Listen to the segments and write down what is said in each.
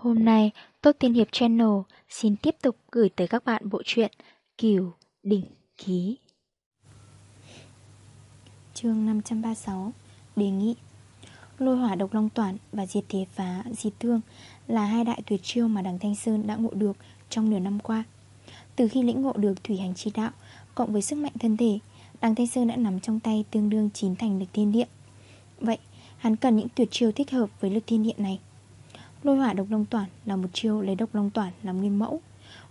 Hôm nay, Tốt Tiên Hiệp Channel xin tiếp tục gửi tới các bạn bộ truyện Kiều Đỉnh Ký. chương 536 Đề nghị Lôi hỏa độc long toàn và diệt thế phá diệt thương là hai đại tuyệt chiêu mà đằng Thanh Sơn đã ngộ được trong nửa năm qua. Từ khi lĩnh ngộ được thủy hành chi đạo, cộng với sức mạnh thân thể, đằng Thanh Sơn đã nắm trong tay tương đương chín thành lực thiên địa. Vậy, hắn cần những tuyệt chiêu thích hợp với lực thiên địa này. Lôi hỏa độc long toàn là một chiêu lấy độc long toàn làm nguyên mẫu.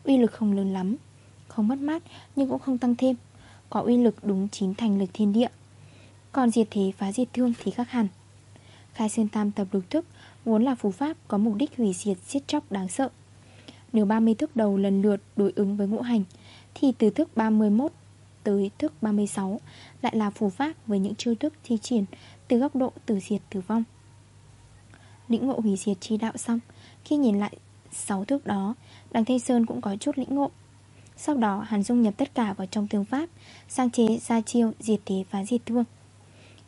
Uy lực không lớn lắm, Không mất mát, nhưng cũng không tăng thêm. Có uy lực đúng chín thành lực thiên địa. Còn diệt thế phá diệt thương thì khác hẳn. Khai Sơn Tam tập lục thức, Vốn là phù pháp có mục đích hủy diệt giết chóc đáng sợ. Nếu 30 thức đầu lần lượt đối ứng với ngũ hành, Thì từ thức 31 tới thức 36 Lại là phù pháp với những chiêu thức thi triển Từ góc độ tử diệt, tử vong lĩnh ngộ hủy diệt chi đạo xong. Khi nhìn lại 6 thước đó, Đằng Thanh Sơn cũng có chút lĩnh ngộ. Sau đó, hắn dung nhập tất cả vào trong thương pháp Sang chế ra chiêu, diệt thế và diệt thương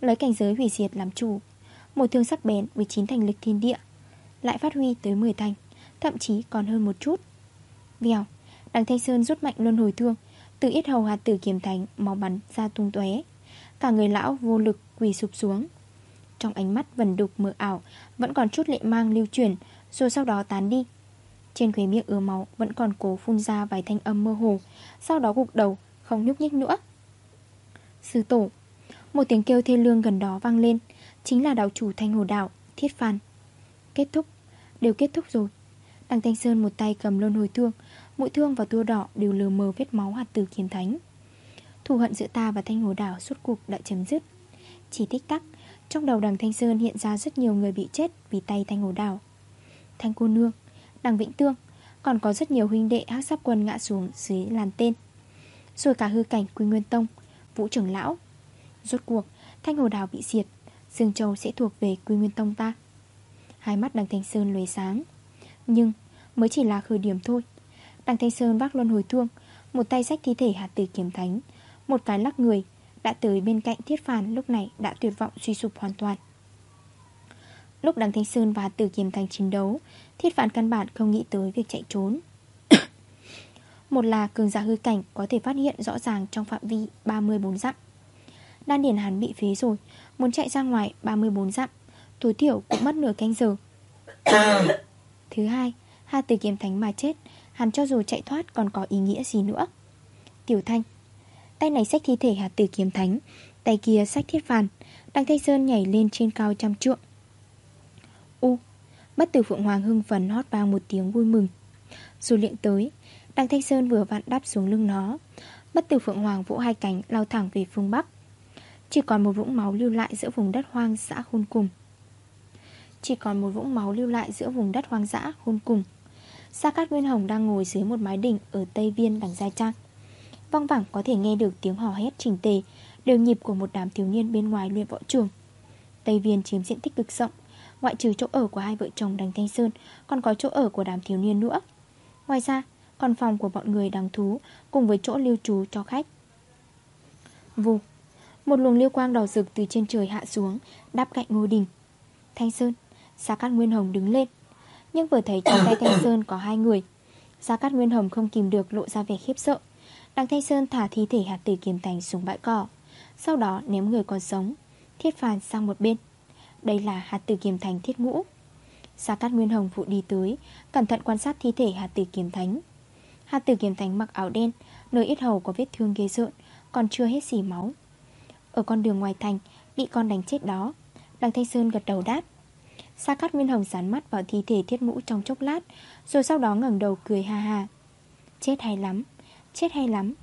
Lấy cảnh giới hủy diệt làm chủ. Một thương sắc bén với 9 thành lực thiên địa, Lại phát huy tới 10 thành, Thậm chí còn hơn một chút. Vèo, Đằng Thanh Sơn rút mạnh luân hồi thương, Từ ít hầu hạt tử kiếm thành Màu bắn ra tung tóe. Cả người lão vô lực quỳ sụp xuống trong ánh mắt vần đục mờ ảo, Vẫn còn chút lệ mang lưu chuyển, Rồi sau đó tán đi. Trên khuế miệng ứa máu vẫn còn cố phun ra vài thanh âm mơ hồ, Sau đó gục đầu, Không nhúc nhích nữa. Sư tổ, Một tiếng kêu thê lương gần đó vang lên, Chính là đạo chủ thanh hồ đạo, Thiết Phan. Kết thúc, Đều kết thúc rồi. Đằng Thanh Sơn một tay cầm lôn hồi thương, Mũi thương và tua đỏ đều lờ mờ vết máu hạt tử kiếm thánh. Thù hận giữa ta và thanh hồ đảo suốt cuộc đã chấm dứt. Chỉ tích tắc trong đầu đằng Thanh Sơn hiện ra rất nhiều người bị chết vì tay Thanh Hồ Đào. Thanh Cô Nương, đằng Vĩnh Tương Còn có rất nhiều huynh đệ hắc sắp quân ngã xuống dưới làn tên. Rồi cả hư cảnh Quy Nguyên Tông, Vũ trưởng Lão. Rốt cuộc, Thanh Hồ Đào bị diệt Dương Châu sẽ thuộc về Quy Nguyên Tông ta. Hai mắt đằng Thanh Sơn lóe sáng. Nhưng mới chỉ là khởi điểm thôi. Đằng Thanh Sơn vác luân hồi thương Một tay sách thi thể hạt tử kiếm thánh Một cái lắc người đã tới bên cạnh Thiết Phàn lúc này đã tuyệt vọng suy sụp hoàn toàn. Lúc đằng Thanh Sơn và Tử Kiềm Thành chiến đấu, Thiết Phàn căn bản không nghĩ tới việc chạy trốn. Một là cường giả hư cảnh có thể phát hiện rõ ràng trong phạm vi 34 dặm. Đan điển hắn bị phế rồi, Muốn chạy ra ngoài 34 dặm, Tối thiểu cũng mất nửa canh giờ. Thứ hai Hà Tử kiềm Thánh mà chết, Hắn cho dù chạy thoát còn có ý nghĩa gì nữa? Tiểu Thanh Tay này xách thi thể hạt tử kiếm thánh, Tay kia xách thiết phàn. Đăng Thanh Sơn nhảy lên trên cao trăm trượng. U, Bất tử Phượng Hoàng hưng phấn hót vang một tiếng vui mừng. Dù liện tới Đăng Thanh Sơn vừa vặn đáp xuống lưng nó. Bất tử Phượng Hoàng vỗ hai cánh lao thẳng về phương Bắc. Chỉ còn một vũng máu lưu lại giữa vùng đất hoang dã khôn cùng. Chỉ còn một vũng máu lưu lại giữa vùng đất hoang dã khôn cùng. Sa Cát Nguyên Hồng đang ngồi dưới một mái đỉnh ở Tây Viên đằng Gia Trang. Văng vẳng có thể nghe được tiếng hò hét chỉnh tề, Đều nhịp của một đám thiếu niên bên ngoài luyện võ trường. Tây Viên chiếm diện tích cực rộng, Ngoại trừ chỗ ở của hai vợ chồng đằng Thanh Sơn, Còn có chỗ ở của đám thiếu niên nữa. Ngoài ra, còn phòng của bọn người đằng thú Cùng với chỗ lưu trú cho khách. Vù, Một luồng liêu quang đỏ rực từ trên trời hạ xuống, Đáp cạnh ngôi đình. Thanh Sơn Sa Cát Nguyên Hồng đứng lên. Nhưng vừa thấy trong tay Thanh Sơn có hai người Sa Cát Nguyên Hồng không kìm được lộ ra vẻ khiếp sợ. Đằng Thanh Sơn thả thi thể hạt tử kiếm thành xuống bãi cỏ. Sau đó ném người còn sống, Thiết phàn sang một bên. Đây là hạt tử kiếm thành thiết ngũ. Sa Cát Nguyên Hồng phụ đi tới, Cẩn thận quan sát thi thể hạt tử kiếm thánh. Hạt tử kiếm thánh mặc áo đen, Nơi ít hầu có vết thương ghê rợn, Còn chưa hết xỉ máu. Ở con đường ngoài thành, Bị con đánh chết đó Đằng Thanh Sơn gật đầu đáp. Sa Cát Nguyên Hồng sán mắt vào thi thể thiết ngũ trong chốc lát, Rồi sau đó ngẩng đầu cười ha ha. Chết hay lắm. Chết hay lắm.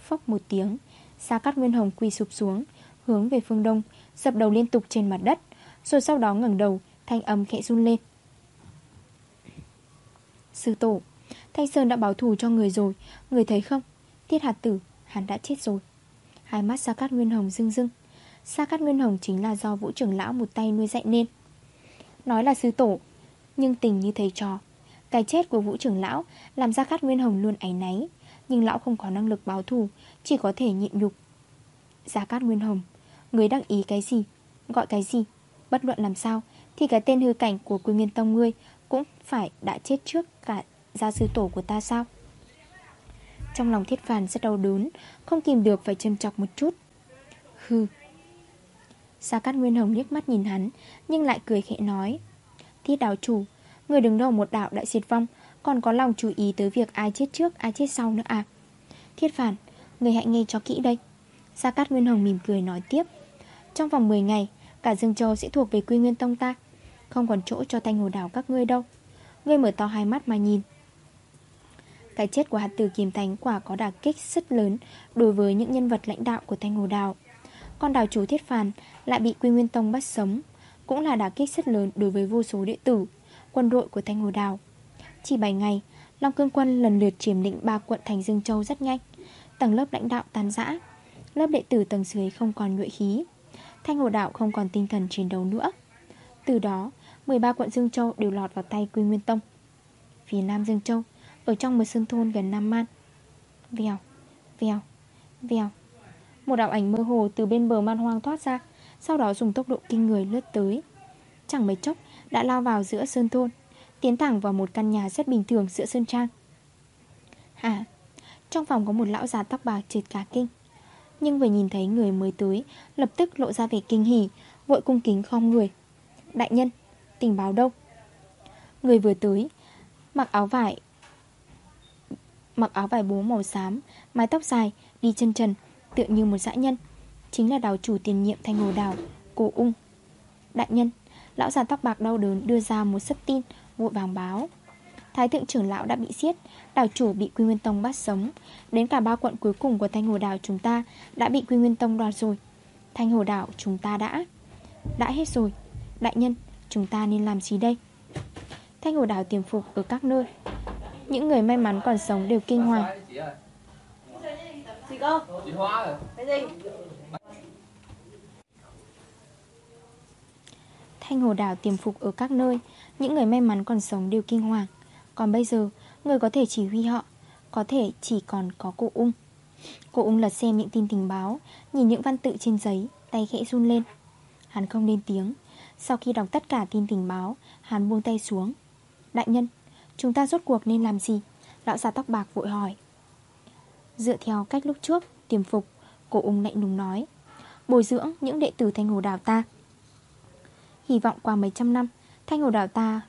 Phốc một tiếng, Sa cát nguyên hồng quỳ sụp xuống, Hướng về phương đông, Dập đầu liên tục trên mặt đất, Rồi sau đó ngẩng đầu, Thanh âm khẽ run lên. Sư tổ, Thanh Sơn đã báo thù cho người rồi, Người thấy không? Tiết hạt tử, Hắn đã chết rồi. Hai mắt Sa Cát Nguyên Hồng rưng rưng. Sa Cát Nguyên Hồng chính là do Vũ trưởng lão một tay nuôi dạy nên. Nói là sư tổ, Nhưng tình như thầy trò. Cái chết của Vũ trưởng lão Làm Sa Cát Nguyên Hồng luôn áy náy nhưng lão không có năng lực báo thù, Chỉ có thể nhịn nhục. Gia Cát Nguyên Hồng, Người đăng ý cái gì? Gọi cái gì? Bất luận làm sao, Thì cái tên hư cảnh của Quy Nguyên Tông ngươi Cũng phải đã chết trước cả gia sư tổ của ta sao? Trong lòng thiết phàn rất đau đớn, Không kìm được phải châm chọc một chút. Hừ. Gia Cát Nguyên Hồng liếc mắt nhìn hắn, Nhưng lại cười khẽ nói Thiết đảo chủ, Người đứng đầu một đạo đại diệt vong còn có lòng chú ý tới việc ai chết trước, ai chết sau nữa à? Thiết phản, Người hãy nghe cho kỹ đây. Sa Cát Nguyên Hồng mỉm cười nói tiếp. Trong vòng 10 ngày, Cả Dương Châu sẽ thuộc về Quy Nguyên Tông ta. Không còn chỗ cho thanh hồ đảo các ngươi đâu. Ngươi mở to hai mắt mà nhìn. Cái chết của hạt tử kiềm thánh quả có đả kích rất lớn Đối với những nhân vật lãnh đạo của thanh hồ đảo. Con đảo chủ thiết phàn Lại bị Quy Nguyên Tông bắt sống, Cũng là đả kích rất lớn đối với vô số đệ tử, Quân đội của thanh hồ đảo. Chỉ 7 ngày Long Cương Quân lần lượt chiếm lĩnh ba quận thành Dương Châu rất nhanh. Tầng lớp lãnh đạo tan rã. Lớp đệ tử tầng dưới không còn nhuệ khí. Thanh hồ đạo không còn tinh thần chiến đấu nữa. Từ đó 13 quận Dương Châu đều lọt vào tay Quy Nguyên Tông. Phía Nam Dương Châu Ở trong một sơn thôn gần Nam Man. Vèo, vèo, vèo. Một đạo ảnh mơ hồ từ bên bờ man hoang thoát ra Sau đó dùng tốc độ kinh người lướt tới. Chẳng mấy chốc đã lao vào giữa sơn thôn. Tiến thẳng vào một căn nhà rất bình thường giữa sơn trang. À, Trong phòng có một lão già tóc bạc trệt cả kinh. Nhưng vừa nhìn thấy người mới tới Lập tức lộ ra vẻ kinh hỉ Vội cung kính khom người. Đại nhân, tình báo đâu? Người vừa tới Mặc áo vải Mặc áo vải bố màu xám Mái tóc dài, đi chân trần Tựa như một dã nhân. Chính là đào chủ tiền nhiệm thanh hồ đào Cô ung. Đại nhân, lão già tóc bạc đau đớn đưa ra một sấp tin Vội vàng báo. Thái thượng trưởng lão đã bị giết Đảo chủ bị Quy Nguyên Tông bắt sống. Đến cả ba quận cuối cùng của Thanh Hồ Đảo chúng ta Đã bị Quy Nguyên Tông đoạt rồi. Thanh Hồ Đảo chúng ta đã Đã hết rồi. Đại nhân chúng ta nên làm gì đây? Thanh Hồ Đảo tiềm phục ở các nơi. Những người may mắn còn sống đều kinh hoàng. Gì cơ? Cái gì? Thanh Hồ Đảo tiềm phục ở các nơi, Những người may mắn còn sống đều kinh hoàng. Còn bây giờ, Người có thể chỉ huy họ, Có thể chỉ còn có cô ung. Cô ung lật xem những tin tình báo, Nhìn những văn tự trên giấy, Tay khẽ run lên. Hắn không lên tiếng. Sau khi đọc tất cả tin tình báo, Hắn buông tay xuống. Đại nhân, Chúng ta rốt cuộc nên làm gì? Lão già tóc bạc vội hỏi. Dựa theo cách lúc trước, Tiềm phục Cô ung lạnh lùng nói. Bồi dưỡng những đệ tử thanh hồ đào ta. Hy vọng qua mấy trăm năm, Thanh hồ đảo ta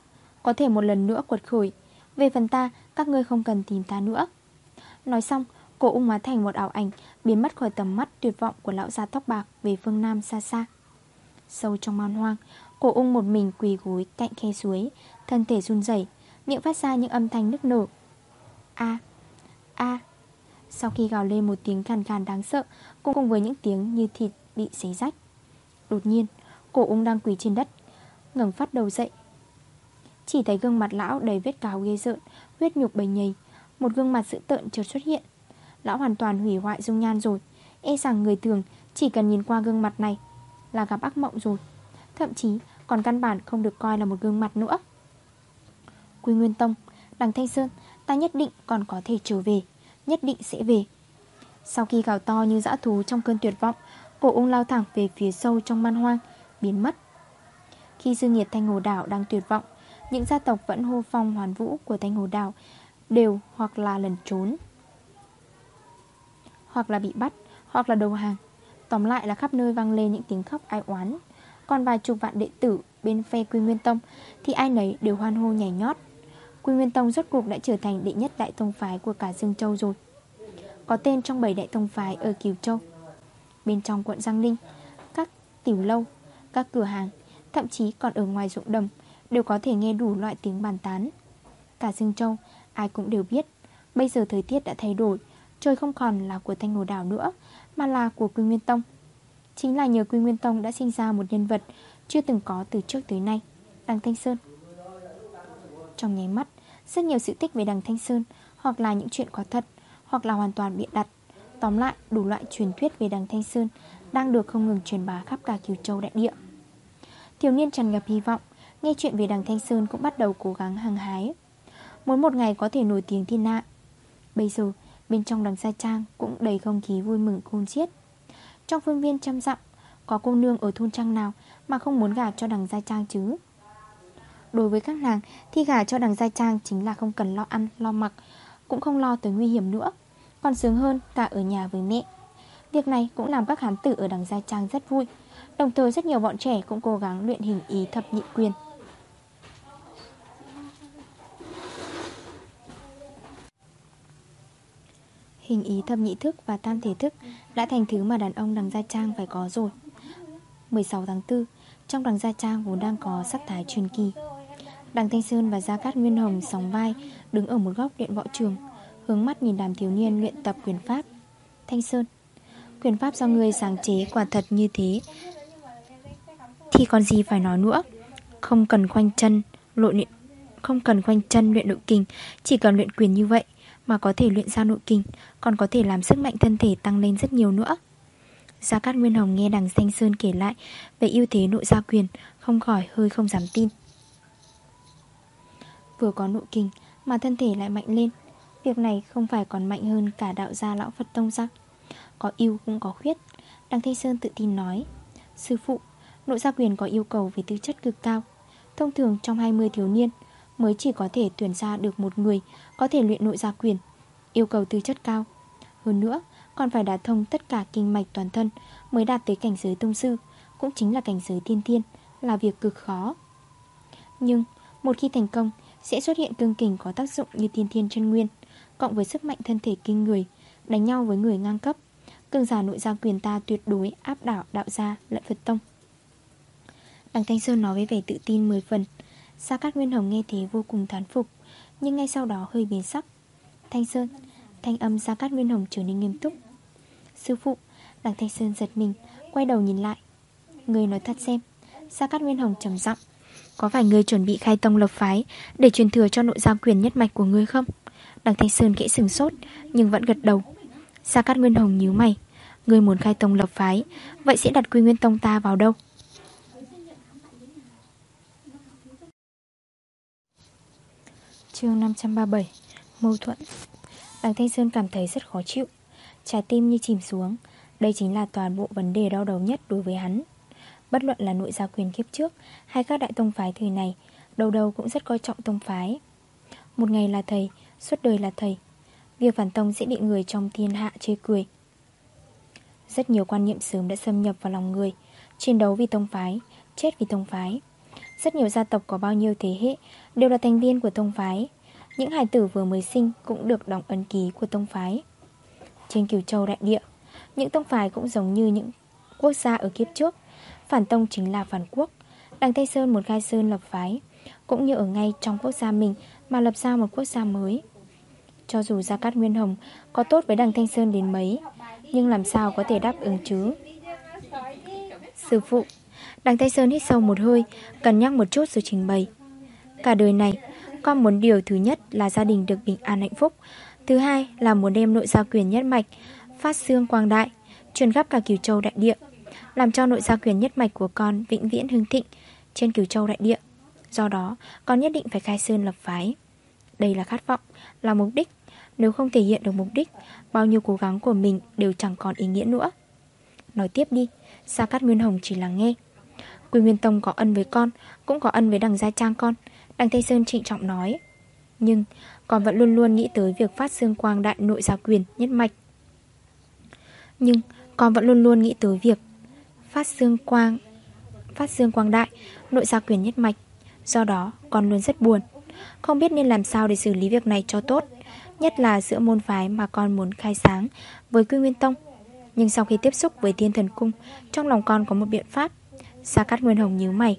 Có thể một lần nữa quật khởi. Về phần ta, các ngươi không cần tìm ta nữa. Nói xong Cô ung hóa thành một ảo ảnh, Biến mất khỏi tầm mắt tuyệt vọng của lão già tóc bạc Về phương Nam xa xa. Sâu trong man hoang Cô ung một mình quỳ gối cạnh khe suối, Thân thể run rẩy, Miệng phát ra những âm thanh nức nở. A A. Sau khi gào lên một tiếng khàn khàn đáng sợ Cùng cùng với những tiếng như thịt bị xé rách, Đột nhiên Cổ ung đang quỳ trên đất, ngẩng phát đầu dậy. Chỉ thấy gương mặt lão đầy vết cáo ghê rợn, Huyết nhục bầy nhầy, Một gương mặt dữ tợn chợt xuất hiện. Lão hoàn toàn hủy hoại dung nhan rồi. E rằng người thường chỉ cần nhìn qua gương mặt này Là gặp ác mộng rồi. Thậm chí còn căn bản không được coi là một gương mặt nữa. Quy Nguyên Tông, Đằng Thanh Sơn, Ta nhất định còn có thể trở về, Nhất định sẽ về. Sau khi gào to như dã thú trong cơn tuyệt vọng Cổ ung lao thẳng về phía sâu trong man hoang Biến mất. Khi dương nhiệt Thanh Hồ Đảo đang tuyệt vọng Những gia tộc vẫn hô phong hoàn vũ của Thanh Hồ Đảo Đều hoặc là lần trốn Hoặc là bị bắt Hoặc là đầu hàng. Tóm lại là khắp nơi vang lên những tiếng khóc ai oán. Còn vài chục vạn đệ tử bên phe Quy Nguyên Tông Thì ai nấy đều hoan hô nhảy nhót. Quy Nguyên Tông rốt cuộc đã trở thành đệ nhất đại tông phái của cả Dương Châu rồi. Có tên trong 7 đại tông phái ở Kiều Châu. Bên trong quận Giang Ninh Các tiểu lâu, các cửa hàng, Thậm chí còn ở ngoài ruộng đồng, Đều có thể nghe đủ loại tiếng bàn tán. Cả Dương Châu ai cũng đều biết, Bây giờ thời tiết đã thay đổi, Trời không còn là của Thanh Hồ Đảo nữa, Mà là của Quy Nguyên Tông. Chính là nhờ Quy Nguyên Tông đã sinh ra một nhân vật Chưa từng có từ trước tới nay, Đằng Thanh Sơn. Trong nháy mắt, Rất nhiều sự tích về đằng Thanh Sơn, Hoặc là những chuyện có thật, Hoặc là hoàn toàn bịa đặt. Tóm lại, đủ loại truyền thuyết về đằng Thanh Sơn đang được không ngừng truyền bá khắp cả Kiều Châu đại địa. Thiếu niên tràn ngập hy vọng Nghe chuyện về đằng Thanh Sơn cũng bắt đầu cố gắng hăng hái. Muốn một ngày có thể nổi tiếng thiên hạ. Bây giờ bên trong đằng Sa Trang Cũng đầy không khí vui mừng khôn xiết. Trong phương viên trăm dặm Có cô nương ở thôn trang nào Mà không muốn gả cho đằng Gia Trang chứ? Đối với các nàng Thì gả cho đằng Gia Trang chính là không cần lo ăn, lo mặc Cũng không lo tới nguy hiểm nữa. Còn sướng hơn cả ở nhà với mẹ. Việc này cũng làm các hán tử ở đằng Gia Trang rất vui. Đồng thời rất nhiều bọn trẻ cũng cố gắng luyện hình ý thập nhị quyền. Hình ý thập nhị thức và tam thể thức đã thành thứ mà đàn ông đằng Gia Trang phải có rồi. 16 tháng 4 Trong đằng Gia Trang vốn đang có sắc thái truyền kỳ. Đằng Thanh Sơn và Gia Cát Nguyên Hồng sóng vai, Đứng ở một góc điện võ trường, Hướng mắt nhìn đàm thiếu niên luyện tập quyền pháp. Thanh Sơn Quyền pháp do người sáng chế quả thật như thế. Thì còn gì phải nói nữa? Không cần khoanh chân Lội luyện, Không cần khoanh chân luyện nội kinh, Chỉ cần luyện quyền như vậy Mà có thể luyện ra nội kinh, Còn có thể làm sức mạnh thân thể tăng lên rất nhiều nữa. Gia Cát Nguyên Hồng nghe đằng Thanh Sơn kể lại Về ưu thế nội gia quyền, Không khỏi hơi không dám tin. Vừa có nội kinh Mà thân thể lại mạnh lên, Việc này không phải còn mạnh hơn cả đạo gia lão Phật Tông sao? Có ưu cũng có khuyết. Đằng Thanh Sơn tự tin nói Sư phụ, nội gia quyền có yêu cầu về tư chất cực cao. Thông thường trong 20 thiếu niên Mới chỉ có thể tuyển ra được một người Có thể luyện nội gia quyền Yêu cầu tư chất cao. Hơn nữa còn phải đả thông tất cả kinh mạch toàn thân Mới đạt tới cảnh giới tông sư Cũng chính là cảnh giới tiên tiên Là việc cực khó. Nhưng một khi thành công Sẽ xuất hiện cương kình có tác dụng như tiên thiên chân nguyên Cộng với sức mạnh thân thể kinh người Đánh nhau với người ngang cấp. Cương giả nội gia quyền ta tuyệt đối áp đảo đạo gia lẫn Phật Tông. Đằng Thanh Sơn nói với vẻ tự tin 10 phần. Sa Cát Nguyên Hồng nghe thế vô cùng thán phục, Nhưng ngay sau đó hơi biến sắc. Thanh Sơn, Thanh âm Sa Cát Nguyên Hồng trở nên nghiêm túc. Sư phụ, Đằng Thanh Sơn giật mình, Quay đầu nhìn lại. Người nói thật xem, Sa Cát Nguyên Hồng trầm giọng, Có phải người chuẩn bị khai tông lập phái Để truyền thừa cho nội gia quyền nhất mạch của người không? Đằng Thanh Sơn kẽ sừng sốt, Nhưng vẫn gật đầu. Sa Cát Nguyên Hồng nhíu mày. Người muốn khai tông lập phái, Vậy sẽ đặt quy nguyên tông ta vào đâu? Chương 537 Mâu thuẫn. Đằng Thanh Sơn cảm thấy rất khó chịu. Trái tim như chìm xuống. Đây chính là toàn bộ vấn đề đau đầu nhất đối với hắn. Bất luận là nội gia quyền kiếp trước Hay các đại tông phái thời này, Đầu đầu cũng rất coi trọng tông phái. Một ngày là thầy, Suốt đời là thầy. Việc phản tông sẽ bị người trong thiên hạ chê cười. Rất nhiều quan niệm sớm đã xâm nhập vào lòng người, Chiến đấu vì tông phái, Chết vì tông phái. Rất nhiều gia tộc có bao nhiêu thế hệ Đều là thành viên của tông phái. Những hài tử vừa mới sinh cũng được đóng ấn ký của tông phái. Trên cửu châu đại địa, Những tông phái cũng giống như những quốc gia ở kiếp trước. Phản tông chính là phản quốc. Đằng Tây Sơn một gai sơn lập phái, Cũng như ở ngay trong quốc gia mình Mà lập ra một quốc gia mới. Cho dù Gia Cát Nguyên Hồng Có tốt với đằng Thanh Sơn đến mấy, Nhưng làm sao có thể đáp ứng chứ? Sư phụ, Đằng thanh Sơn hít sâu một hơi Cần nhắc một chút rồi trình bày. Cả đời này, Con muốn điều thứ nhất là gia đình được bình an hạnh phúc, Thứ hai là muốn đem nội gia quyền nhất mạch Phát xương quang đại, Truyền khắp cả cửu châu đại địa, Làm cho nội gia quyền nhất mạch của con vĩnh viễn hưng thịnh Trên cửu châu đại địa. Do đó, con nhất định phải khai sơn lập phái. Đây là khát vọng, Là mục đích nếu không thể hiện được mục đích, Bao nhiêu cố gắng của mình đều chẳng còn ý nghĩa nữa. Nói tiếp đi, Sa Cát Nguyên Hồng chỉ là nghe. Quy Nguyên Tông có ân với con, Cũng có ân với đằng Gia Trang con, Đằng Tây Sơn trịnh trọng nói. Nhưng, con vẫn luôn luôn nghĩ tới việc phát xương quang đại nội gia quyền nhất mạch. Nhưng, con vẫn luôn luôn nghĩ tới việc Phát xương quang, Phát xương quang đại Nội gia quyền nhất mạch. Do đó, con luôn rất buồn. Không biết nên làm sao để xử lý việc này cho tốt. Nhất là giữa môn phái mà con muốn khai sáng Với Quy Nguyên Tông Nhưng sau khi tiếp xúc với Thiên Thần Cung Trong lòng con có một biện pháp Sa Cát Nguyên Hồng nhíu mày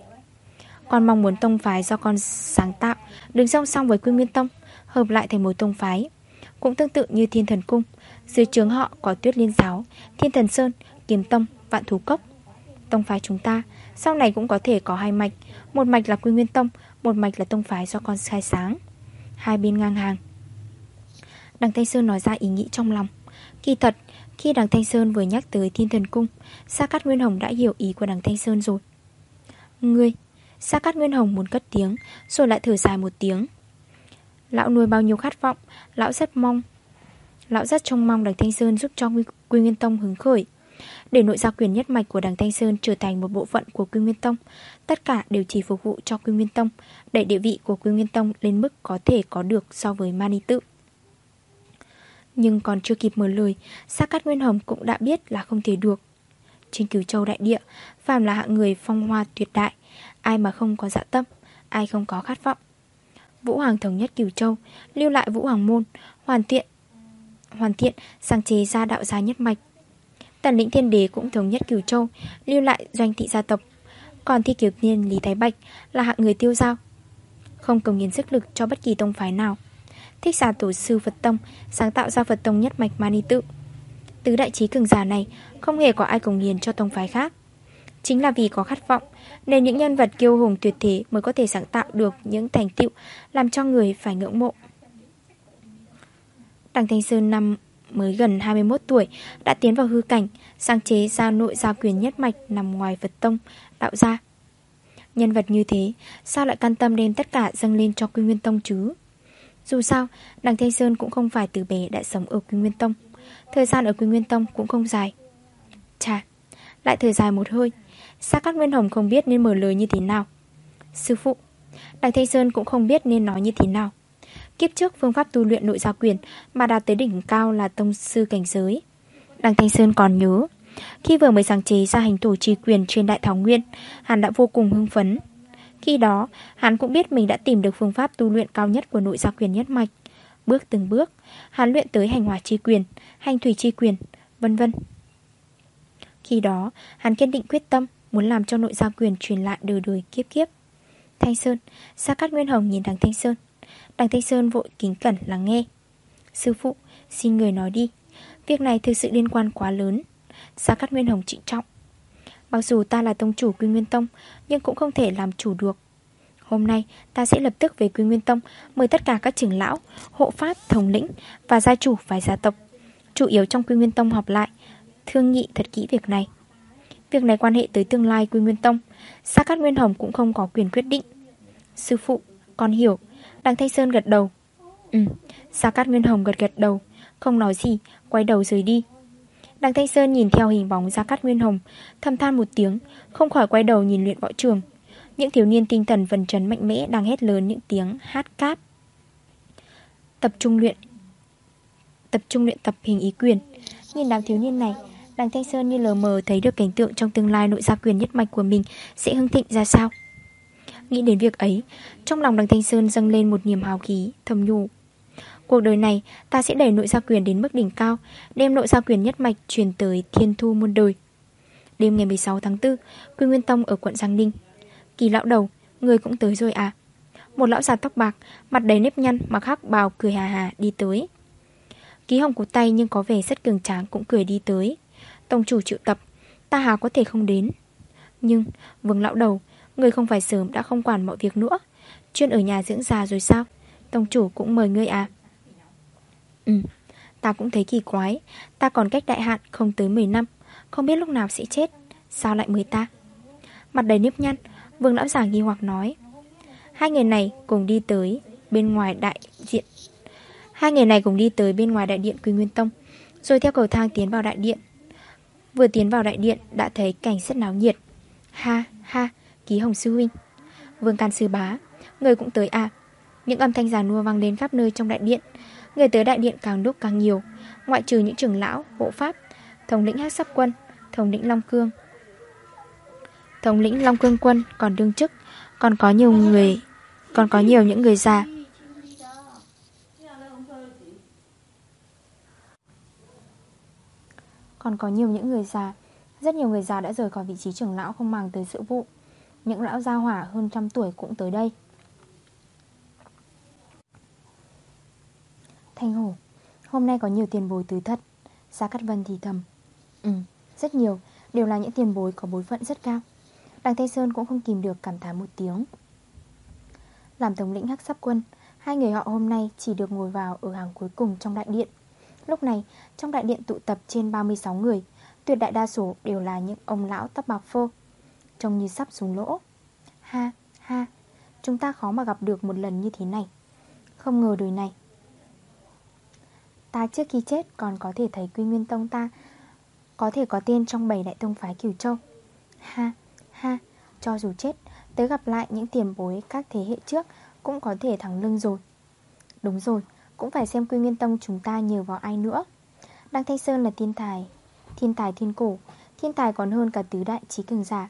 Con mong muốn tông phái do con sáng tạo Đứng song song với Quy Nguyên Tông hợp lại thành một tông phái. Cũng tương tự như Thiên Thần Cung, dưới trướng họ có Tuyết Liên Giáo, Thiên Thần Sơn, Kiếm Tông, Vạn Thú Cốc. Tông phái chúng ta sau này cũng có thể có hai mạch, một mạch là Quy Nguyên Tông, một mạch là tông phái do con khai sáng. Hai bên ngang hàng. Đằng Thanh Sơn nói ra ý nghĩ trong lòng. Kỳ thật, khi đằng Thanh Sơn vừa nhắc tới Thiên Thần Cung, Sa Cát Nguyên Hồng đã hiểu ý của đằng Thanh Sơn rồi. Ngươi, Sa Cát Nguyên Hồng muốn cất tiếng, rồi lại thở dài một tiếng. Lão nuôi bao nhiêu khát vọng Lão rất mong Lão rất trông mong Đằng Thanh Sơn giúp cho Quy Nguyên Tông hứng khởi Để nội gia quyền nhất mạch của đằng Thanh Sơn trở thành một bộ phận của Quy Nguyên Tông Tất cả đều chỉ phục vụ cho Quy Nguyên Tông Đẩy địa vị của Quy Nguyên Tông lên mức có thể có được so với Mani Tự nhưng còn chưa kịp mở lời Sa Cát Nguyên Hồng cũng đã biết là không thể được. Trên cửu châu đại địa, Phàm là hạng người phong hoa tuyệt đại, Ai mà không có dạ tâm, Ai không có khát vọng. Vũ Hoàng thống nhất cửu châu, Lưu lại Vũ Hoàng môn, Hoàn thiện Hoàn thiện, sáng chế ra đạo gia nhất mạch. Tần lĩnh thiên đế cũng thống nhất cửu châu, Lưu lại doanh thị gia tộc. Còn thi kiều tiên, Lý Thái Bạch Là hạng người tiêu giao, Không công hiến sức lực cho bất kỳ tông phái nào. Thích giả tổ sư Phật Tông Sáng tạo ra Phật Tông nhất mạch Mani Tự Tứ đại trí cường giả này Không hề có ai cống hiến cho tông phái khác Chính là vì có khát vọng Nên những nhân vật kiêu hùng tuyệt thế Mới có thể sáng tạo được những thành tựu Làm cho người phải ngưỡng mộ Đằng Thanh Sơn năm mới gần 21 tuổi đã tiến vào hư cảnh, sáng chế ra nội gia quyền nhất mạch nằm ngoài Phật Tông, đạo gia. Nhân vật như thế, sao lại can tâm đem tất cả dâng lên cho Quy Nguyên Tông chứ? Dù sao, đằng Thanh Sơn cũng không phải từ bé đã sống ở Quy Nguyên Tông. Thời gian ở Quy Nguyên Tông cũng không dài. Chà, lại thời dài một hơi. Sao các Nguyên Hồng không biết nên mở lời như thế nào? Sư phụ, đằng Thanh Sơn cũng không biết nên nói như thế nào. Kiếp trước phương pháp tu luyện nội gia quyền mà đạt tới đỉnh cao là tông sư cảnh giới. Đằng Thanh Sơn còn nhớ, khi vừa mới sáng chế ra hành tổ trì quyền trên Đại Thảo Nguyên, hắn đã vô cùng hưng phấn. Khi đó, hắn cũng biết mình đã tìm được phương pháp tu luyện cao nhất của nội gia quyền nhất mạch. Bước từng bước, hắn luyện tới hành hòa chi quyền, hành thủy chi quyền, vân vân. Khi đó, hắn kiên định quyết tâm muốn làm cho nội gia quyền truyền lại đời đời kiếp kiếp. Thanh Sơn, Sa Cát Nguyên Hồng nhìn đằng Thanh Sơn. Đằng Thanh Sơn vội kính cẩn lắng nghe Sư phụ, xin người nói đi Việc này thực sự liên quan quá lớn Gia Cát Nguyên Hồng trịnh trọng Mặc dù ta là tông chủ Quy Nguyên Tông Nhưng cũng không thể làm chủ được. Hôm nay ta sẽ lập tức về Quy Nguyên Tông Mời tất cả các trưởng lão, hộ pháp, thống lĩnh Và gia chủ vài gia tộc Chủ yếu trong Quy Nguyên Tông họp lại Thương nghị thật kỹ việc này. Việc này quan hệ tới tương lai Quy Nguyên Tông Sa Cát Nguyên Hồng cũng không có quyền quyết định. Sư phụ, con hiểu. Đằng Thanh Sơn gật đầu. Ừ, Sa Cát Nguyên Hồng gật gật đầu Không nói gì, quay đầu rời đi. Đằng Thanh Sơn nhìn theo hình bóng Gia Cát Nguyên Hồng Thầm than một tiếng Không khỏi quay đầu nhìn luyện võ trường. Những thiếu niên tinh thần vần trấn mạnh mẽ Đang hét lớn những tiếng hát cáp, Tập trung luyện Tập trung luyện tập hình ý quyền. Nhìn đám thiếu niên này Đằng Thanh Sơn như lờ mờ thấy được cảnh tượng trong tương lai nội gia quyền nhất mạch của mình Sẽ hưng thịnh ra sao. Nghĩ đến việc ấy Trong lòng đằng Thanh Sơn dâng lên một niềm hào khí Thầm nhủ Cuộc đời này ta sẽ đẩy nội gia quyền đến mức đỉnh cao Đem nội gia quyền nhất mạch truyền tới thiên thu muôn đời Đêm ngày 16 tháng 4 Quy Nguyên Tông ở quận Giang Ninh. Kỳ lão đầu, người cũng tới rồi à? Một lão già tóc bạc Mặt đầy nếp nhăn mặc hắc bào cười hà hà đi tới. Ký hồng của tay nhưng có vẻ rất cường tráng cũng cười đi tới. Tông chủ triệu tập Ta hà có thể không đến? Nhưng vương lão đầu Người không phải sớm đã không quản mọi việc nữa. Chuyên ở nhà dưỡng già rồi sao? Tông chủ cũng mời ngươi à? Ừ Ta cũng thấy kỳ quái. Ta còn cách đại hạn không tới 10 năm, Không biết lúc nào sẽ chết. Sao lại mới ta? Mặt đầy nếp nhăn, Vương lão Giả nghi hoặc nói. Hai người này cùng đi tới bên ngoài đại diện Hai người này cùng đi tới bên ngoài đại điện Quy Nguyên Tông, Rồi theo cầu thang tiến vào đại điện. Vừa tiến vào đại điện, đã thấy cảnh rất náo nhiệt. Ha ha, Ký Hồng Sư Huynh. Vương Can Sư Bá, Người cũng tới à? Những âm thanh giả nua vang lên khắp nơi trong đại điện. Người tới đại điện càng lúc càng nhiều Ngoại trừ những trưởng lão, hộ pháp Thống lĩnh hát sắp quân Thống lĩnh Long Cương. Thống lĩnh Long Cương quân còn đương chức Còn có nhiều người Còn có nhiều những người già. Còn có nhiều những người già Rất nhiều người già đã rời khỏi vị trí trưởng lão không màng tới sự vụ. Những lão gia hỏa hơn trăm tuổi cũng tới đây. Thanh hổ. Hôm nay có nhiều tiền bối tứ thất Gia Cát Vân thì thầm. Ừ, rất nhiều. Đều là những tiền bối có bối phận rất cao. Đằng Tây Sơn cũng không kìm được cảm thán một tiếng. Làm tổng lĩnh hắc sắp quân Hai người họ hôm nay chỉ được ngồi vào Ở hàng cuối cùng trong đại điện. Lúc này trong đại điện tụ tập trên 36 người Tuyệt đại đa số đều là những ông lão tóc bạc phơ Trông như sắp xuống lỗ. Ha, ha Chúng ta khó mà gặp được một lần như thế này. Không ngờ đời này Ta trước khi chết còn có thể thấy Quy Nguyên Tông ta Có thể có tên trong bảy đại tông phái Cửu Châu. Ha, ha, cho dù chết Tới gặp lại những tiền bối các thế hệ trước Cũng có thể thẳng lưng rồi. Đúng rồi, cũng phải xem quy nguyên tông chúng ta nhờ vào ai nữa. Đăng Thanh Sơn là thiên tài Thiên tài thiên cổ Thiên tài còn hơn cả tứ đại trí cường giả.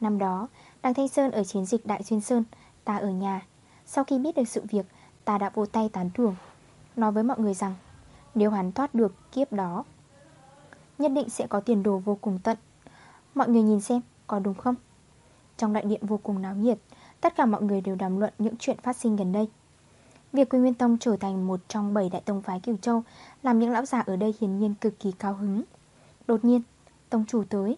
Năm đó, Đăng Thanh Sơn ở chiến dịch Đại Xuyên Sơn Ta ở nhà. Sau khi biết được sự việc Ta đã vỗ tay tán thưởng Nói với mọi người rằng nếu hắn thoát được kiếp đó. Nhất định sẽ có tiền đồ vô cùng tận. Mọi người nhìn xem có đúng không? Trong đại điện vô cùng náo nhiệt Tất cả mọi người đều đàm luận những chuyện phát sinh gần đây. Việc Quy Nguyên Tông trở thành một trong 7 đại tông phái Kiều Châu Làm những lão già ở đây hiển nhiên cực kỳ cao hứng. Đột nhiên, tông chủ tới.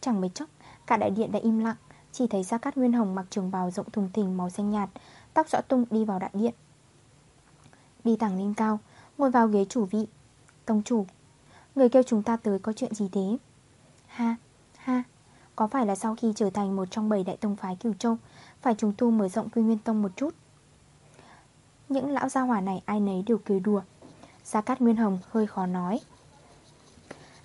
Chẳng mấy chốc, cả đại điện đã im lặng Chỉ thấy Gia Cát Nguyên Hồng mặc trường bào rộng thùng thình màu xanh nhạt Tóc rõ tung đi vào đại điện. Đi thẳng lên cao Ngồi vào ghế chủ vị. Tông chủ Người kêu chúng ta tới có chuyện gì thế? Ha, ha Có phải là sau khi trở thành một trong 7 đại tông phái Cửu Châu Phải trùng tu mở rộng quy nguyên tông một chút? Những lão gia hỏa này ai nấy đều cười đùa. Gia Cát Nguyên Hồng hơi khó nói.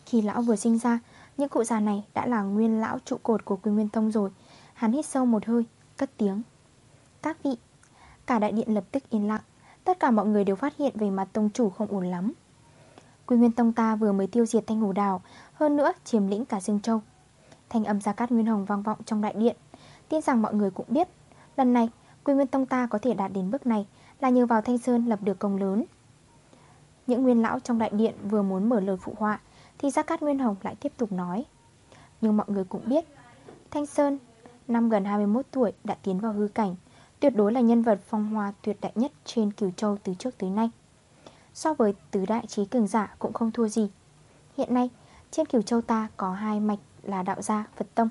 Khi lão vừa sinh ra Những cụ già này đã là nguyên lão trụ cột của Quy Nguyên Tông rồi. Hắn hít sâu một hơi Cất tiếng. Các vị Cả đại điện lập tức yên lặng. Tất cả mọi người đều phát hiện về mặt tông chủ không ổn lắm. Quy Nguyên Tông ta vừa mới tiêu diệt Thanh Hồ Đào Hơn nữa chiếm lĩnh cả Dương Châu. Thanh âm Gia Cát Nguyên Hồng vang vọng trong đại điện. Tin rằng mọi người cũng biết, Lần này, Quy Nguyên Tông ta có thể đạt đến bước này là nhờ vào Thanh Sơn lập được công lớn. Những nguyên lão trong đại điện vừa muốn mở lời phụ họa, Thì Gia Cát Nguyên Hồng lại tiếp tục nói. Nhưng mọi người cũng biết, Thanh Sơn, Năm gần 21 tuổi, đã tiến vào hư cảnh Tuyệt đối là nhân vật phong hoa tuyệt đại nhất Trên cửu châu từ trước tới nay. So với tứ đại trí cường giả cũng không thua gì. Hiện nay, Trên cửu châu ta có hai mạch là đạo gia, Phật Tông.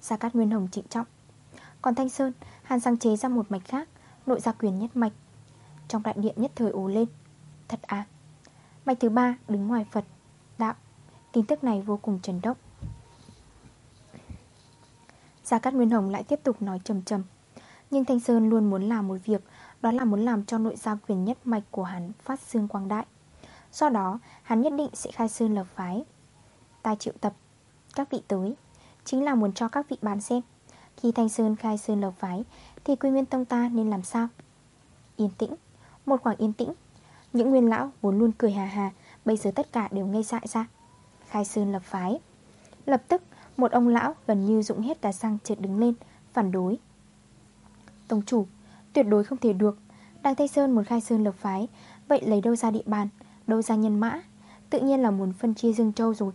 Gia Cát Nguyên Hồng trịnh trọng. Còn Thanh Sơn, Hàn sang chế ra một mạch khác, Nội gia quyền nhất mạch, Trong đại điện nhất thời ồ lên. Thật à? Mạch thứ ba đứng ngoài Phật, Đạo. Tin tức này vô cùng chấn động. Gia Cát Nguyên Hồng lại tiếp tục nói trầm trầm. Nhưng Thanh Sơn luôn muốn làm một việc, Đó là muốn làm cho nội gia quyền nhất mạch của hắn phát xương quang đại. Do đó, hắn nhất định sẽ khai sơn lập phái. Ta triệu tập Các vị tới, Chính là muốn cho các vị bán xem. Khi Thanh Sơn khai sơn lập phái, thì quy nguyên tông ta nên làm sao? Yên tĩnh, Một khoảng yên tĩnh. Những nguyên lão vốn luôn cười hà hà, Bây giờ tất cả đều ngây dại ra. Khai sơn lập phái. Lập tức, một ông lão gần như dụng hết cả xăng trượt đứng lên, Phản đối. Tông chủ. Tuyệt đối không thể được. Đăng Tây Sơn muốn khai sơn lập phái, Vậy lấy đâu ra địa bàn, Đâu ra nhân mã? Tự nhiên là muốn phân chia Dương Châu rồi.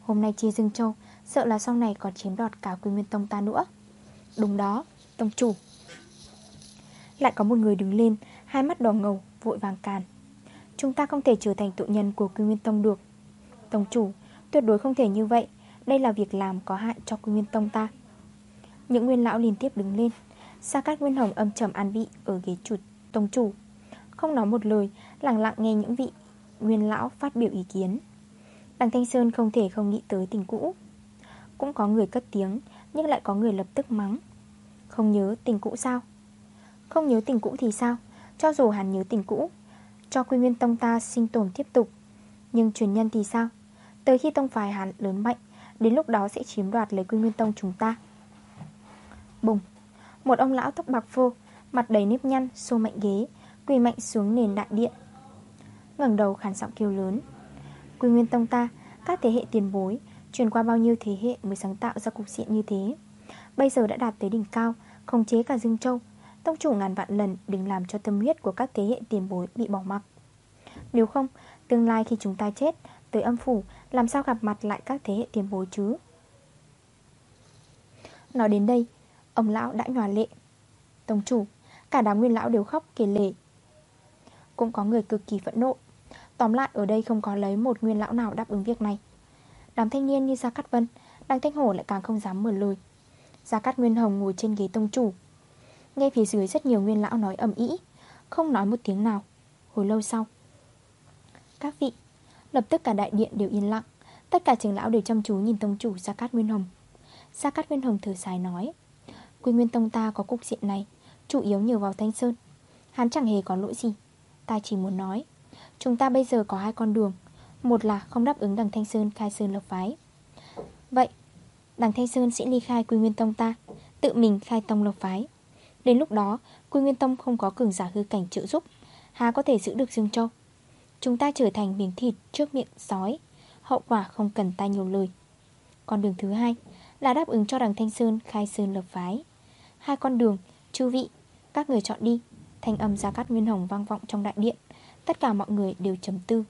Hôm nay chia Dương Châu, Sợ là sau này còn chiếm đoạt cả quy nguyên tông ta nữa. Đúng đó, Tông chủ. Lại có một người đứng lên, Hai mắt đỏ ngầu, vội vàng càn. Chúng ta không thể trở thành tụ nhân của Quy Nguyên Tông được. Tông chủ, Tuyệt đối không thể như vậy. Đây là việc làm có hại cho Quy Nguyên Tông ta. Những nguyên lão liên tiếp đứng lên Sa Cát Nguyên Hồng âm trầm an vị Ở ghế chủ, tông chủ. Không nói một lời Lặng lặng nghe những vị nguyên lão phát biểu ý kiến. Đằng Thanh Sơn không thể không nghĩ tới tình cũ. Cũng có người cất tiếng, Nhưng lại có người lập tức mắng. Không nhớ tình cũ sao? Không nhớ tình cũ thì sao? Cho dù hắn nhớ tình cũ, Cho quy nguyên tông ta sinh tồn tiếp tục. Nhưng truyền nhân thì sao? Tới khi tông phái hắn lớn mạnh, Đến lúc đó sẽ chiếm đoạt lấy quy nguyên tông chúng ta. Bùng. Một ông lão tóc bạc phô Mặt đầy nếp nhăn, xô mạnh ghế Quỳ mạnh xuống nền đại điện. Ngẩng đầu khản giọng kêu lớn Quy nguyên tông ta Các thế hệ tiền bối Truyền qua bao nhiêu thế hệ mới sáng tạo ra cục diện như thế? Bây giờ đã đạt tới đỉnh cao Khống chế cả Dương Châu Tông chủ ngàn vạn lần đừng làm cho tâm huyết của các thế hệ tiền bối bị bỏ mặc. Nếu không, tương lai khi chúng ta chết Tới âm phủ, làm sao gặp mặt lại các thế hệ tiền bối chứ? Nói đến đây, ông lão đã nhòa lệ. Tông chủ, cả đám nguyên lão đều khóc kể lể. Cũng có người cực kỳ phẫn nộ. Tóm lại ở đây không có lấy một nguyên lão nào đáp ứng việc này. Đám thanh niên như Gia Cát Vân Đăng Thanh Hổ lại càng không dám mở lời. Gia Cát Nguyên Hồng ngồi trên ghế tông chủ. Nghe phía dưới rất nhiều nguyên lão nói ẩm ý Không nói một tiếng nào. Hồi lâu sau Các vị Lập tức cả đại điện đều yên lặng. Tất cả trưởng lão đều chăm chú nhìn tông chủ Gia Cát Nguyên Hồng. Gia Cát Nguyên Hồng thở dài nói Quy Nguyên Tông ta có cục diện này, Chủ yếu nhờ vào Thanh Sơn. Hắn chẳng hề có lỗi gì, Ta chỉ muốn nói, Chúng ta bây giờ có hai con đường. Một là không đáp ứng đằng Thanh Sơn khai sơn lập phái. Vậy, Đằng Thanh Sơn sẽ ly khai Quy Nguyên Tông ta, Tự mình khai tông lập phái. Đến lúc đó, Quy Nguyên Tông không có cường giả hư cảnh trợ giúp, Há có thể giữ được Dương Châu? Chúng ta trở thành miếng thịt trước miệng sói, Hậu quả không cần ta nhiều lời. Con đường thứ hai Là đáp ứng cho đằng Thanh Sơn khai sơn lập phái. Hai con đường Chư vị Các người chọn đi. Thanh âm Gia Cát Nguyên Hồng vang vọng trong đại điện. Tất cả mọi người đều chấm tư.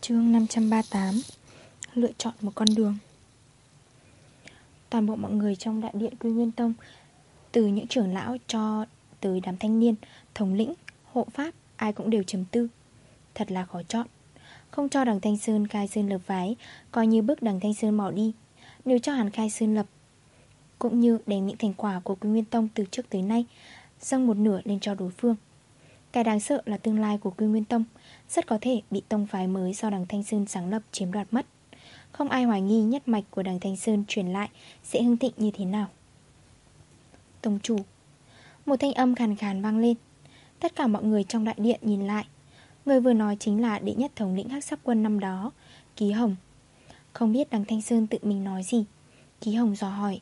Chương 538 Lựa chọn một con đường. Toàn bộ mọi người trong đại điện Quy Nguyên Tông Từ những trưởng lão cho tới đám thanh niên Thống lĩnh, hộ pháp Ai cũng đều chấm tư. Thật là khó chọn. Không cho đằng Thanh Sơn khai sơn lập vái Coi như bước đằng Thanh Sơn bỏ đi. Nếu cho hắn khai sơn lập, Cũng như đem những thành quả của Quy Nguyên Tông từ trước tới nay, Dâng một nửa lên cho đối phương. Cái đáng sợ là tương lai của Quy Nguyên Tông, Rất có thể bị tông phái mới do đằng Thanh Sơn sáng lập chiếm đoạt mất. Không ai hoài nghi nhất mạch của đằng Thanh Sơn truyền lại Sẽ hưng thịnh như thế nào. Tông chủ, Một thanh âm khàn khàn vang lên. Tất cả mọi người trong đại điện nhìn lại Người vừa nói chính là đệ nhất thống lĩnh hắc sắc quân năm đó Ký Hồng. Không biết đằng Thanh Sơn tự mình nói gì? Ký Hồng dò hỏi.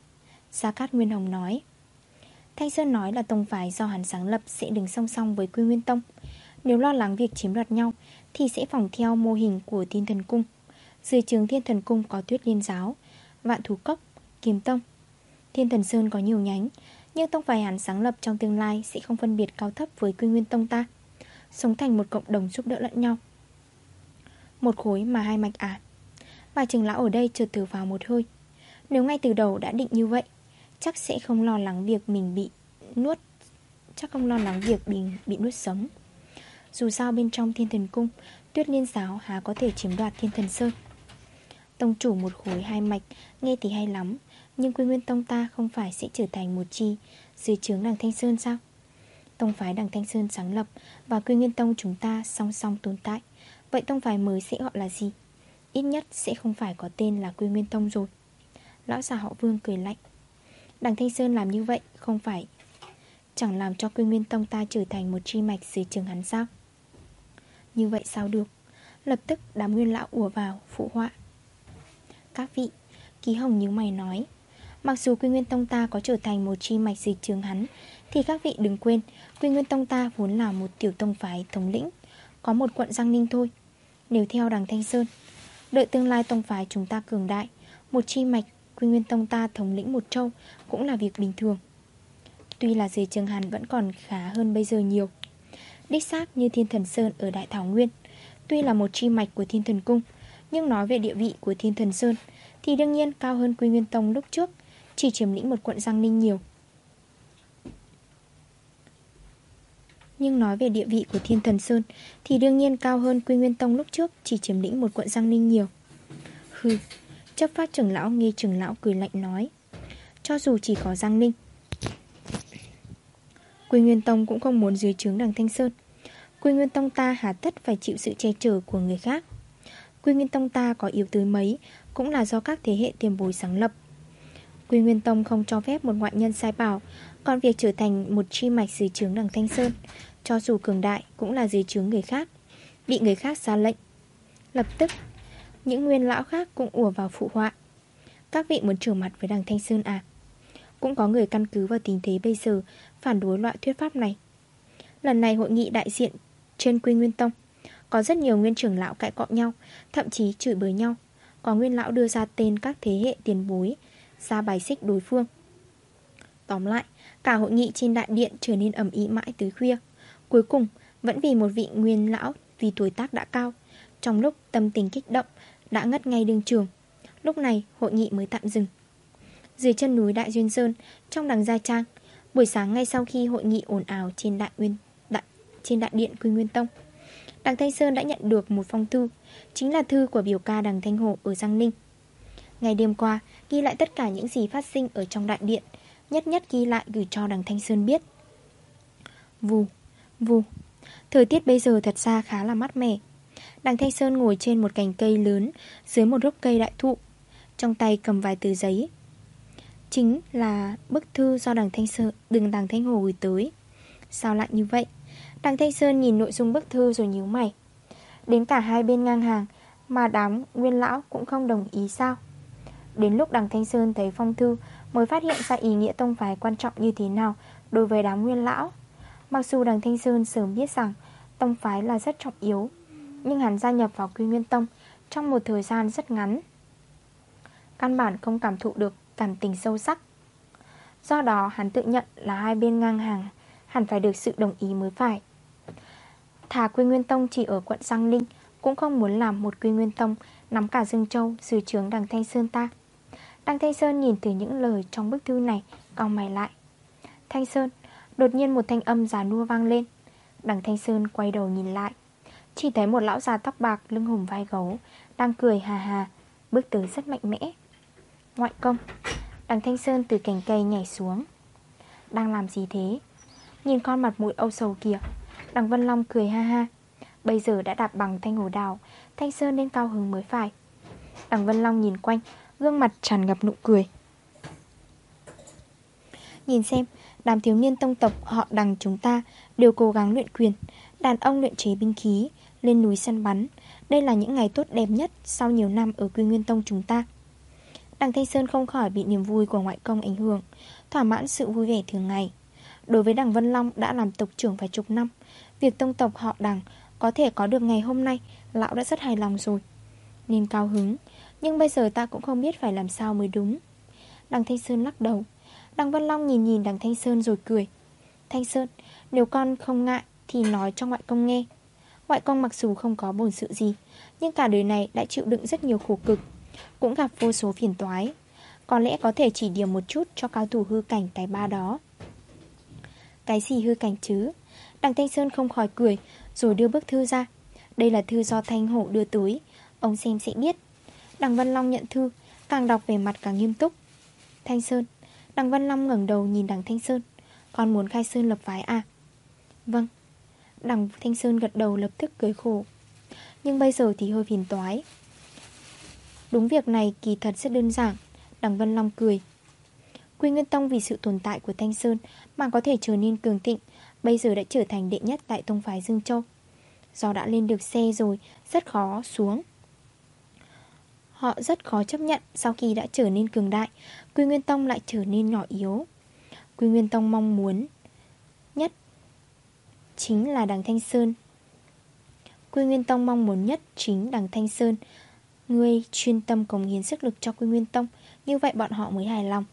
Gia Cát Nguyên Hồng nói Thanh Sơn nói là tông phái do hắn sáng lập Sẽ đứng song song với Quy Nguyên Tông. Nếu lo lắng việc chiếm đoạt nhau Thì sẽ phòng theo mô hình của Thiên Thần Cung. Dưới trường Thiên Thần Cung có tuyết liên giáo Vạn Thú Cốc, Kiếm Tông. Thiên Thần Sơn có nhiều nhánh Nhưng tông phái hắn sáng lập trong tương lai Sẽ không phân biệt cao thấp với Quy Nguyên Tông ta. Sống thành một cộng đồng giúp đỡ lẫn nhau. Một khối mà hai mạch à. Bà trưởng lão ở đây chợt thử vào một hơi. Nếu ngay từ đầu đã định như vậy, Chắc sẽ không lo lắng việc mình bị nuốt, Chắc không lo lắng việc mình bị nuốt sống. Dù sao bên trong thiên thần cung, Tuyết liên giáo há có thể chiếm đoạt thiên thần sơn. Tông chủ một khối hai mạch, Nghe thì hay lắm, Nhưng quy nguyên tông ta không phải sẽ trở thành một chi Dưới trướng đằng Thanh Sơn sao? Tông phái đằng Thanh Sơn sáng lập Và quy nguyên tông chúng ta song song tồn tại. Vậy tông phái mới sẽ gọi là gì? Ít nhất sẽ không phải có tên là quy nguyên tông rồi. Lão già họ vương cười lạnh. Đằng Thanh Sơn làm như vậy không phải Chẳng làm cho quy nguyên tông ta trở thành một chi mạch dưới trường hắn sao? Như vậy sao được? Lập tức đám nguyên lão ùa vào, phụ họa. Các vị, Ký hồng như mày nói, Mặc dù quy nguyên tông ta có trở thành một chi mạch dịch trường hắn, Thì các vị đừng quên Quy nguyên tông ta vốn là một tiểu tông phái thống lĩnh, Có một quận Giang Ninh thôi. Nếu theo đằng Thanh Sơn, Đợi tương lai tông phái chúng ta cường đại, Một chi mạch Quy Nguyên Tông ta thống lĩnh một châu Cũng là việc bình thường. Tuy là dưới trường Hàn vẫn còn khá hơn bây giờ nhiều. Đích xác như Thiên Thần Sơn ở Đại Thảo Nguyên, Tuy là một chi mạch của Thiên Thần Cung, Nhưng nói về địa vị của Thiên Thần Sơn Thì đương nhiên cao hơn Quy Nguyên Tông lúc trước, Chỉ chiếm lĩnh một quận Giang Ninh nhiều. Nhưng nói về địa vị của Thiên Thần Sơn, Thì đương nhiên cao hơn Quy Nguyên Tông lúc trước, Chỉ chiếm lĩnh một quận Giang Ninh nhiều. Hừ, Chấp phát trưởng lão nghe trưởng lão cười lạnh nói, Cho dù chỉ có Giang Ninh, Quy Nguyên Tông cũng không muốn dưới trướng đằng Thanh Sơn. Quy Nguyên Tông ta hà tất phải chịu sự che chở của người khác. Quy Nguyên Tông ta có yếu tới mấy, Cũng là do các thế hệ tiền bối sáng lập. Quy Nguyên Tông không cho phép một ngoại nhân sai bảo, Còn việc trở thành một chi mạch dưới trướng đằng Thanh Sơn cho dù cường đại cũng là dưới trướng người khác, Bị người khác ra lệnh. Lập tức, những nguyên lão khác cũng ùa vào phụ họa. Các vị muốn trở mặt với đằng Thanh Sơn à? Cũng có người căn cứ vào tình thế bây giờ Phản đối loại thuyết pháp này. Lần này hội nghị đại diện trên Quy Nguyên Tông, Có rất nhiều nguyên trưởng lão cãi cọ nhau, Thậm chí chửi bới nhau. Có nguyên lão đưa ra tên các thế hệ tiền bối, Ra bài xích đối phương. Tóm lại, Cả hội nghị trên đại điện trở nên ẩm ý mãi tới khuya. Cuối cùng Vẫn vì một vị nguyên lão Vì tuổi tác đã cao Trong lúc tâm tình kích động đã ngất ngay đường trường. Lúc này hội nghị mới tạm dừng. Dưới chân núi Đại Duyên Sơn Trong đằng Gia Trang Buổi sáng ngay sau khi hội nghị ồn ào trên đại nguyên đại, trên đại điện Quy Nguyên Tông Đằng Thanh Sơn đã nhận được một phong thư Chính là thư của biểu ca đằng Thanh Hồ ở Giang Ninh. Ngày đêm qua Ghi lại tất cả những gì phát sinh ở trong đại điện Nhất nhất ghi lại gửi cho đằng Thanh Sơn biết. Vù, vù. Thời tiết bây giờ thật ra khá là mát mẻ. Đằng Thanh Sơn ngồi trên một cành cây lớn, Dưới một gốc cây đại thụ. Trong tay cầm vài tờ giấy. Chính là bức thư do đằng Thanh Sơn, Đừng đằng Thanh Hồ gửi tới. Sao lại như vậy? Đằng Thanh Sơn nhìn nội dung bức thư rồi nhíu mày. Đến cả hai bên ngang hàng, Mà đám nguyên lão cũng không đồng ý sao? Đến lúc đằng Thanh Sơn thấy phong thư, Mới phát hiện ra ý nghĩa tông phái quan trọng như thế nào Đối với đám nguyên lão. Mặc dù đằng Thanh Sơn sớm biết rằng Tông phái là rất trọng yếu, Nhưng hắn gia nhập vào Quy Nguyên Tông Trong một thời gian rất ngắn. Căn bản không cảm thụ được cảm tình sâu sắc. Do đó, hắn tự nhận là hai bên ngang hàng, Hẳn phải được sự đồng ý mới phải. Thà Quy Nguyên Tông chỉ ở quận Giang Ninh Cũng không muốn làm một Quy Nguyên Tông Nắm cả Dương Châu Dưới trướng đằng Thanh Sơn ta. Đằng Thanh Sơn nhìn từ những lời trong bức thư này Cao mày lại. Thanh Sơn Đột nhiên một thanh âm già nua vang lên. Đằng Thanh Sơn quay đầu nhìn lại. Chỉ thấy một lão già tóc bạc, lưng hùm vai gấu, Đang cười hà hà, Bước tới rất mạnh mẽ. Ngoại công. Đằng Thanh Sơn từ cành cây nhảy xuống. Đang làm gì thế? Nhìn con mặt mũi âu sầu kìa. Đằng Vân Long cười ha ha. Bây giờ đã đạp bằng thanh hồ đào, Thanh Sơn nên cao hứng mới phải. Đằng Vân Long nhìn quanh, Gương mặt tràn ngập nụ cười. Nhìn xem Đám thiếu niên tông tộc họ đằng chúng ta Đều cố gắng luyện quyền. Đàn ông luyện chế binh khí, Lên núi săn bắn. Đây là những ngày tốt đẹp nhất Sau nhiều năm ở Quy Nguyên Tông chúng ta. Đằng Thanh Sơn không khỏi bị niềm vui của ngoại công ảnh hưởng, Thỏa mãn sự vui vẻ thường ngày. Đối với đằng Vân Long đã làm tộc trưởng vài chục năm, Việc tông tộc họ đằng Có thể có được ngày hôm nay, Lão đã rất hài lòng rồi. Nên cao hứng, Nhưng bây giờ ta cũng không biết phải làm sao mới đúng. Đằng Thanh Sơn lắc đầu Đằng Vân Long nhìn nhìn đằng Thanh Sơn rồi cười. Thanh Sơn, Nếu con không ngại thì nói cho ngoại công nghe. Ngoại công mặc dù không có bổn sự gì, Nhưng cả đời này đã chịu đựng rất nhiều khổ cực, Cũng gặp vô số phiền toái. Có lẽ có thể chỉ điểm một chút cho cao thủ hư cảnh tài ba đó. Cái gì hư cảnh chứ? Đằng Thanh Sơn không khỏi cười, Rồi đưa bức thư ra. Đây là thư do Thanh Hổ đưa tới, Ông xem sẽ biết. Đằng Vân Long nhận thư, Càng đọc về mặt càng nghiêm túc. Thanh Sơn Đằng Vân Long ngẩng đầu nhìn đằng Thanh Sơn. Con muốn khai Sơn lập phái à? Vâng. Đằng Thanh Sơn gật đầu lập tức cười khổ. Nhưng bây giờ thì hơi phiền toái. Đúng việc này kỳ thật rất đơn giản Đằng Vân Long cười. Quy Nguyên Tông vì sự tồn tại của Thanh Sơn Mà có thể trở nên cường thịnh, Bây giờ đã trở thành đệ nhất tại Tông Phái Dương Châu. Do đã lên được xe rồi, Rất khó xuống. Họ rất khó chấp nhận Sau khi đã trở nên cường đại. Quy Nguyên Tông lại trở nên nhỏ yếu. Quy Nguyên Tông mong muốn Nhất Chính là đằng Thanh Sơn. Quy Nguyên Tông mong muốn nhất Chính đằng Thanh Sơn. Ngươi chuyên tâm cống hiến sức lực cho Quy Nguyên Tông, Như vậy bọn họ mới hài lòng.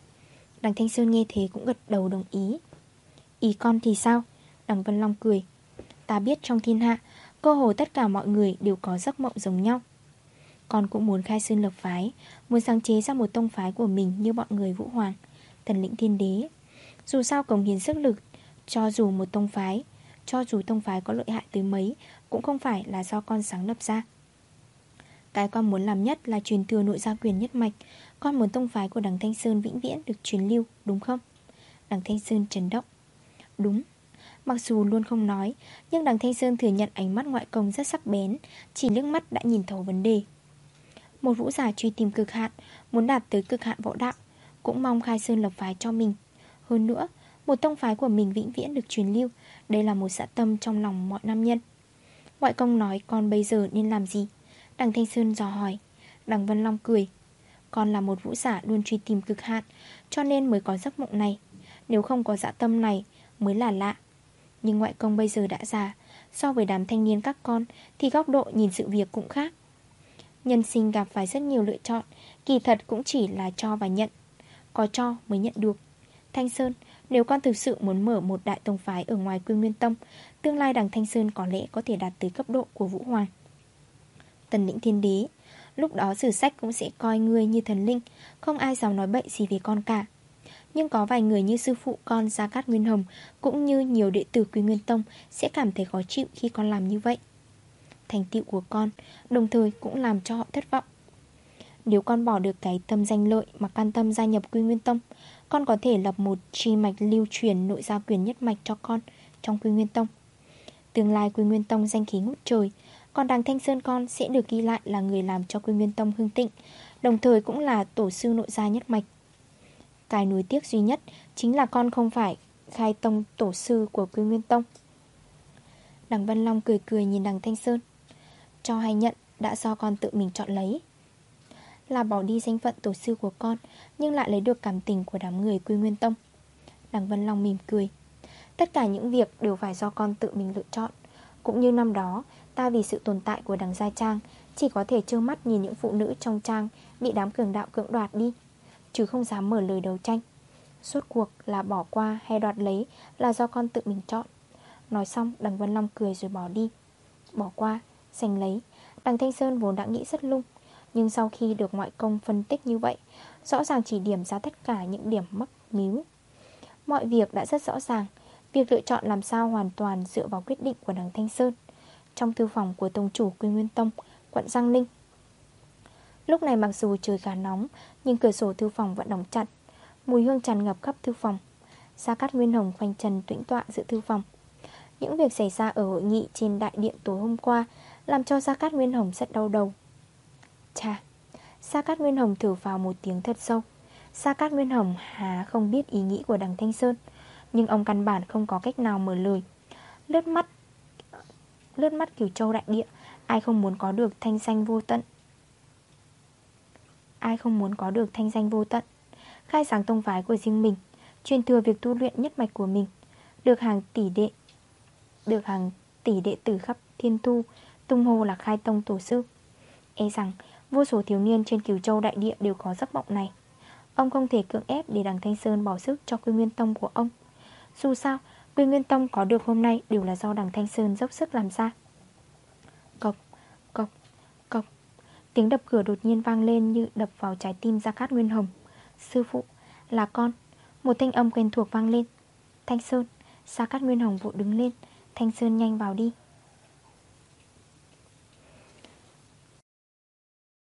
Đằng Thanh Sơn nghe thế cũng gật đầu đồng ý. Ý con thì sao? Đằng Vân Long cười. Ta biết trong thiên hạ, Cơ hồ tất cả mọi người đều có giấc mộng giống nhau. Con cũng muốn khai sơn lập phái, Muốn sáng chế ra một tông phái của mình Như bọn người Vũ Hoàng, Thần lĩnh thiên đế. Dù sao cống hiến sức lực, Cho dù một tông phái, Cho dù tông phái có lợi hại tới mấy, Cũng không phải là do con sáng lập ra. Cái con muốn làm nhất là truyền thừa nội gia quyền nhất mạch, Con muốn tông phái của đằng Thanh Sơn vĩnh viễn được truyền lưu, Đúng không? Đằng Thanh Sơn chấn động. Đúng. Mặc dù luôn không nói, Nhưng đằng Thanh Sơn thừa nhận ánh mắt ngoại công rất sắc bén, Chỉ nước mắt đã nhìn thấu vấn đề. Một vũ giả truy tìm cực hạn, Muốn đạt tới cực hạn võ đạo, Cũng mong khai sơn lập phái cho mình. Hơn nữa, Một tông phái của mình vĩnh viễn được truyền lưu, Đây là một dạ tâm trong lòng mọi nam nhân. Ngoại công nói, con bây giờ nên làm gì? Đằng Thanh Sơn dò hỏi. Đằng Vân Long cười. Con là một vũ giả luôn truy tìm cực hạn, Cho nên mới có giấc mộng này. Nếu không có dạ tâm này, mới là lạ. Nhưng ngoại công bây giờ đã già, So với đám thanh niên các con, Thì góc độ nhìn sự việc cũng khác. Nhân sinh gặp phải rất nhiều lựa chọn, Kỳ thật cũng chỉ là cho và nhận. Có cho mới nhận được. Thanh Sơn, Nếu con thực sự muốn mở một đại tông phái Ở ngoài quy nguyên tông, Tương lai đằng Thanh Sơn có lẽ có thể đạt tới cấp độ của Vũ Hoàng. Tần lĩnh thiên đế, Lúc đó sử sách cũng sẽ coi ngươi như thần linh, Không ai dám nói bậy gì về con cả. Nhưng có vài người như sư phụ con Gia Cát Nguyên Hồng Cũng như nhiều đệ tử Quy Nguyên Tông Sẽ cảm thấy khó chịu khi con làm như vậy. Thành tựu của con, Đồng thời cũng làm cho họ thất vọng. Nếu con bỏ được cái tâm danh lợi Mà can tâm gia nhập Quy Nguyên Tông, Con có thể lập một chi mạch lưu truyền Nội gia quyền nhất mạch cho con Trong Quy Nguyên Tông. Tương lai Quy Nguyên Tông danh khí ngút trời, Còn đằng Thanh Sơn con sẽ được ghi lại là người làm cho Quy Nguyên Tông hưng tịnh Đồng thời cũng là tổ sư nội gia nhất mạch. Cái nuối tiếc duy nhất chính là con không phải khai tông tổ sư của Quy Nguyên Tông. Đằng Văn Long cười cười nhìn đằng Thanh Sơn. Cho hay nhận đã do con tự mình chọn lấy. Là bỏ đi danh phận tổ sư của con Nhưng lại lấy được cảm tình của đám người quy nguyên tông. Đằng Vân Long mỉm cười. Tất cả những việc đều phải do con tự mình lựa chọn. Cũng như năm đó Ta vì sự tồn tại của đằng Gia Trang Chỉ có thể trơ mắt nhìn những phụ nữ trong trang Bị đám cường đạo cưỡng đoạt đi Chứ không dám mở lời đấu tranh. Suốt cuộc là bỏ qua hay đoạt lấy Là do con tự mình chọn. Nói xong đằng Vân Long cười rồi bỏ đi. Bỏ qua, giành lấy. Đằng Thanh Sơn vốn đã nghĩ rất lung Nhưng sau khi được ngoại công phân tích như vậy Rõ ràng chỉ điểm ra tất cả những điểm mắc míu Mọi việc đã rất rõ ràng Việc lựa chọn làm sao hoàn toàn dựa vào quyết định của đằng Thanh Sơn Trong thư phòng của Tông chủ Quy Nguyên Tông, quận Giang Ninh. Lúc này mặc dù trời khá nóng Nhưng cửa sổ thư phòng vẫn đóng chặt Mùi hương tràn ngập khắp thư phòng. Gia Cát Nguyên Hồng khoanh trần tĩnh tọa giữa thư phòng. Những việc xảy ra ở hội nghị trên đại điện tối hôm qua làm cho Gia Cát Nguyên Hồng rất đau đầu. Chà Gia Cát Nguyên Hồng thử vào một tiếng thật sâu. Gia Cát Nguyên Hồng há không biết ý nghĩ của đằng Thanh Sơn, Nhưng ông căn bản không có cách nào mở lời. Lướt mắt Lướt mắt kiểu Châu đại địa, Ai không muốn có được thanh danh vô tận? Ai không muốn có được thanh danh vô tận? Khai sáng tông phái của riêng mình, Truyền thừa việc tu luyện nhất mạch của mình, Được hàng tỷ đệ, Được hàng tỷ đệ tử khắp thiên thu Tung hô là khai tông tổ sư. E rằng vô số thiếu niên trên cửu châu đại địa đều có giấc mộng này. Ông không thể cưỡng ép để đằng Thanh Sơn bỏ sức cho quy nguyên tông của ông. Dù sao, quy nguyên tông có được hôm nay đều là do đằng Thanh Sơn dốc sức làm ra. Cộc, cộc, cộc. Tiếng đập cửa đột nhiên vang lên như đập vào trái tim Gia Cát Nguyên Hồng. Sư phụ, là con. Một thanh âm quen thuộc vang lên. Thanh Sơn, Gia Cát Nguyên Hồng vội đứng lên. Thanh Sơn nhanh vào đi.